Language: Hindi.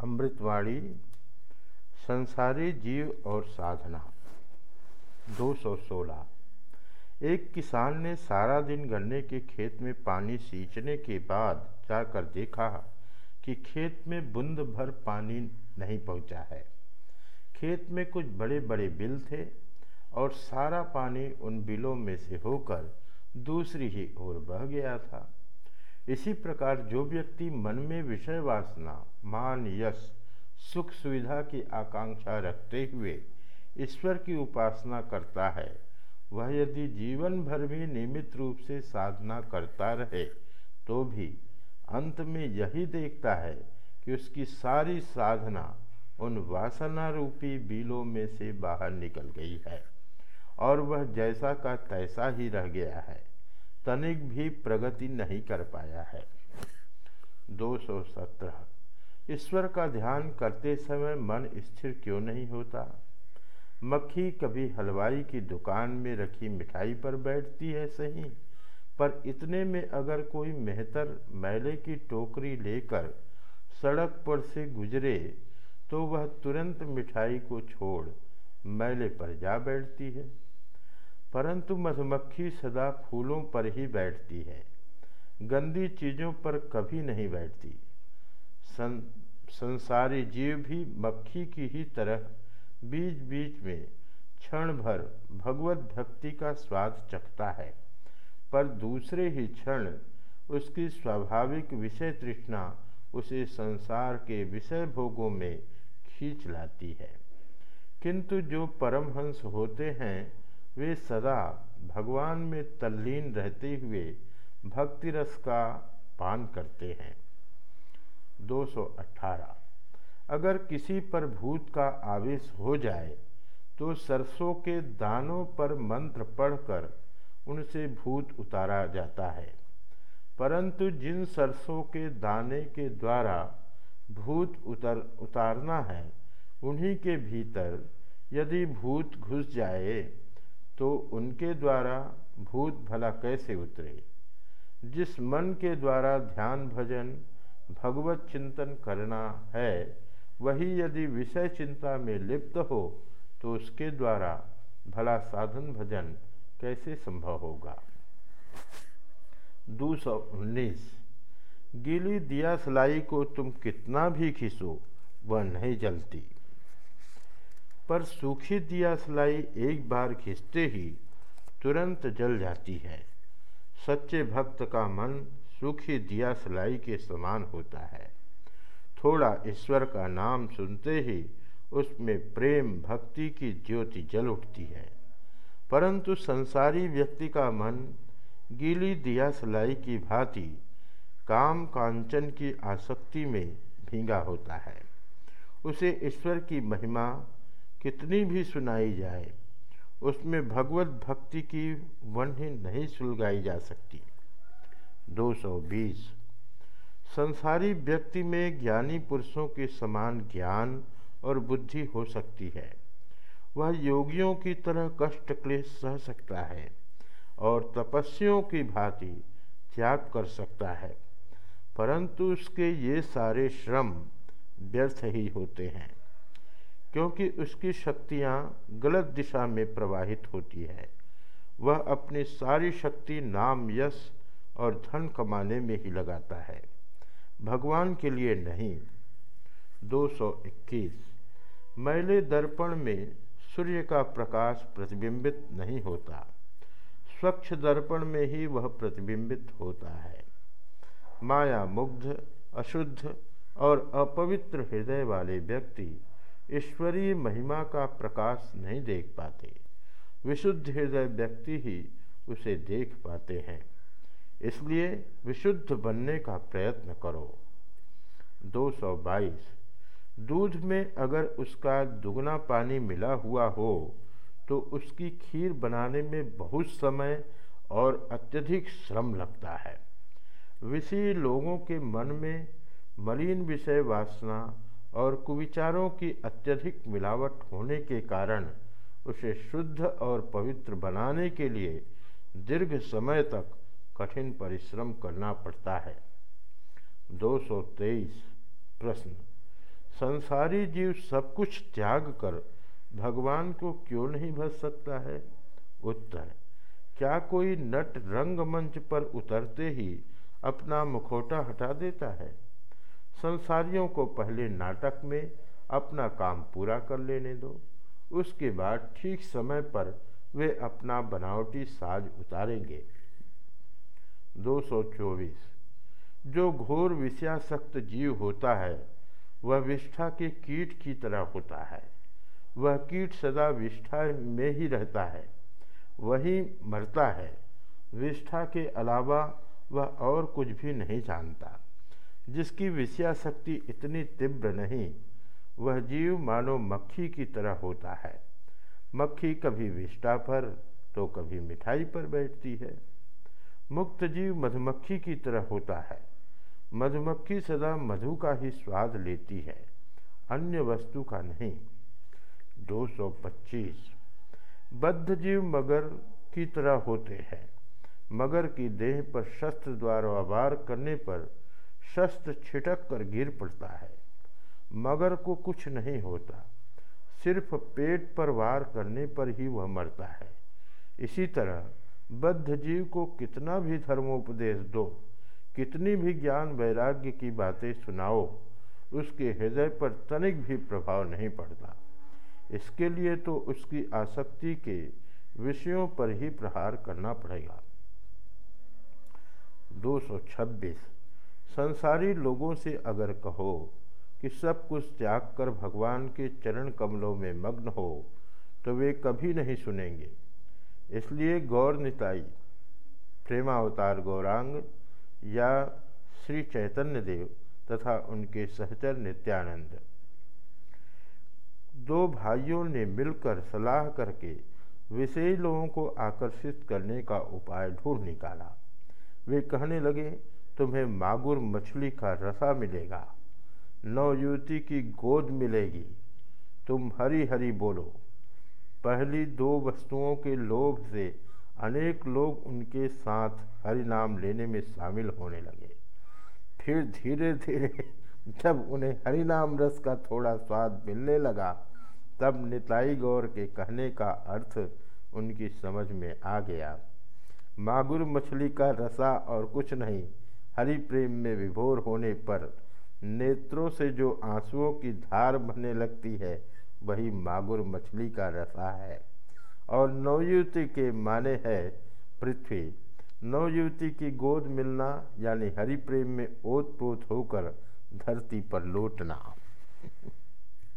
अमृतवाणी, संसारी जीव और साधना 216 एक किसान ने सारा दिन गन्ने के खेत में पानी सींचने के बाद जाकर देखा कि खेत में बूंद भर पानी नहीं पहुँचा है। खेत में कुछ बड़े बड़े बिल थे और सारा पानी उन बिलों में से होकर दूसरी ही ओर बह गया था। इसी प्रकार जो व्यक्ति मन में विषय वासना, मान, यश, सुख सुविधा की आकांक्षा रखते हुए ईश्वर की उपासना करता है, वह यदि जीवन भर भी नियमित रूप से साधना करता रहे तो भी अंत में यही देखता है कि उसकी सारी साधना उन वासना रूपी बिलों में से बाहर निकल गई है और वह जैसा का तैसा ही रह गया है। तनिक भी प्रगति नहीं कर पाया है। 217 ईश्वर का ध्यान करते समय मन स्थिर क्यों नहीं होता? मक्खी कभी हलवाई की दुकान में रखी मिठाई पर बैठती है सही, पर इतने में अगर कोई मेहतर मैले की टोकरी लेकर सड़क पर से गुजरे तो वह तुरंत मिठाई को छोड़ मैले पर जा बैठती है। परंतु मधुमक्खी सदा फूलों पर ही बैठती है। गंदी चीज़ों पर कभी नहीं बैठती। सं, संसारी जीव भी मक्खी की ही तरह बीच बीच में क्षण भर भगवत भक्ति का स्वाद चखता है। पर दूसरे ही क्षण उसकी स्वाभाविक विषय तृष्णा उसे संसार के विषय भोगों में खींच लाती है। किंतु जो परमहंस होते हैं वे सदा भगवान में तल्लीन रहते हुए भक्ति रस का पान करते हैं। 218 अगर किसी पर भूत का आवेश हो जाए तो सरसों के दानों पर मंत्र पढ़कर उनसे भूत उतारा जाता है। परंतु जिन सरसों के दाने के द्वारा भूत उतर, उतारना है, उन्हीं के भीतर यदि भूत घुस जाए तो उनके द्वारा भूत भला कैसे उतरे? जिस मन के द्वारा ध्यान भजन, भगवत चिंतन करना है, वही यदि विषय चिंता में लिप्त हो तो उसके द्वारा भला साधन भजन कैसे संभव होगा? दो सौ उन्नीस। गीली दिया सलाई को तुम कितना भी खींचो, वह नहीं जलती। पर सूखी दिया सलाई एक बार खींचते ही तुरंत जल जाती है। सच्चे भक्त का मन सूखी दिया सलाई के समान होता है। थोड़ा ईश्वर का नाम सुनते ही उसमें प्रेम भक्ति की ज्योति जल उठती है। परंतु संसारी व्यक्ति का मन गीली दिया सलाई की भांति काम कांचन की आसक्ति में भींगा होता है। उसे ईश्वर की महिमा कितनी भी सुनाई जाए, उसमें भगवत भक्ति की वन्य नहीं सुलगाई जा सकती। 220 संसारी व्यक्ति में ज्ञानी पुरुषों के समान ज्ञान और बुद्धि हो सकती है। वह योगियों की तरह कष्ट क्लेश सह सकता है और तपस्वियों की भांति त्याग कर सकता है, परंतु उसके ये सारे श्रम व्यर्थ ही होते हैं। क्योंकि उसकी शक्तियाँ गलत दिशा में प्रवाहित होती है। वह अपनी सारी शक्ति नाम, यश और धन कमाने में ही लगाता है। भगवान के लिए नहीं। 221 मैले दर्पण में सूर्य का प्रकाश प्रतिबिंबित नहीं होता। स्वच्छ दर्पण में ही वह प्रतिबिंबित होता है। माया मुग्ध, अशुद्ध और अपवित्र हृदय वाले व्यक्ति ईश्वरीय महिमा का प्रकाश नहीं देख पाते। विशुद्ध हृदय व्यक्ति ही उसे देख पाते हैं। इसलिए विशुद्ध बनने का प्रयत्न करो। 222 दूध में अगर उसका दुगना पानी मिला हुआ हो तो उसकी खीर बनाने में बहुत समय और अत्यधिक श्रम लगता है। विषय लोगों के मन में मलिन विषय वासना और कुविचारों की अत्यधिक मिलावट होने के कारण उसे शुद्ध और पवित्र बनाने के लिए दीर्घ समय तक कठिन परिश्रम करना पड़ता है। 223 प्रश्न। संसारी जीव सब कुछ त्याग कर भगवान को क्यों नहीं भज सकता है? उत्तर। क्या कोई नट रंगमंच पर उतरते ही अपना मुखौटा हटा देता है? संसारियों को पहले नाटक में अपना काम पूरा कर लेने दो। उसके बाद ठीक समय पर वे अपना बनावटी साज उतारेंगे। 224 जो घोर विषयासक्त जीव होता है, वह विष्ठा के कीट की तरह होता है। वह कीट सदा विष्ठा में ही रहता है, वही मरता है। विष्ठा के अलावा वह और कुछ भी नहीं जानता। जिसकी विषयाशक्ति इतनी तीव्र नहीं, वह जीव मानो मक्खी की तरह होता है। मक्खी कभी विष्टा पर तो कभी मिठाई पर बैठती है। मुक्त जीव मधुमक्खी की तरह होता है। मधुमक्खी सदा मधु का ही स्वाद लेती है, अन्य वस्तु का नहीं। 225 बद्ध जीव मगर की तरह होते हैं। मगर की देह पर शस्त्र द्वारा वार करने पर शस्त्र छिटक कर गिर पड़ता है। मगर को कुछ नहीं होता। सिर्फ़ पेट पर वार करने पर ही वह मरता है। इसी तरह बद्ध जीव को कितना भी धर्मोपदेश दो, कितनी भी ज्ञान वैराग्य की बातें सुनाओ, उसके हृदय पर तनिक भी प्रभाव नहीं पड़ता। इसके लिए तो उसकी आसक्ति के विषयों पर ही प्रहार करना पड़ेगा। 226 संसारी लोगों से अगर कहो कि सब कुछ त्याग कर भगवान के चरण कमलों में मग्न हो तो वे कभी नहीं सुनेंगे। इसलिए गौर निताई, प्रेमावतार गौरांग या श्री चैतन्य देव तथा उनके सहचर नित्यानंद। दो भाइयों ने मिलकर सलाह करके विषयी लोगों को आकर्षित करने का उपाय ढूंढ निकाला। वे कहने लगे तुम्हें मागुर मछली का रसा मिलेगा। नवयुवती की गोद मिलेगी। तुम हरी हरी बोलो। पहली दो वस्तुओं के लोभ से अनेक लोग उनके साथ हरि नाम लेने में शामिल होने लगे। फिर धीरे धीरे जब उन्हें हरि नाम रस का थोड़ा स्वाद मिलने लगा, तब निताई गौर के कहने का अर्थ उनकी समझ में आ गया। मागुर मछली का रसा और कुछ नहीं हरि प्रेम में विभोर होने पर नेत्रों से जो आंसुओं की धार बहने लगती है, वही मागुर मछली का रसा है। और नवयुवती के माने है पृथ्वी। नवयुवती की गोद मिलना, यानी हरि प्रेम में ओत प्रोत होकर धरती पर लौटना।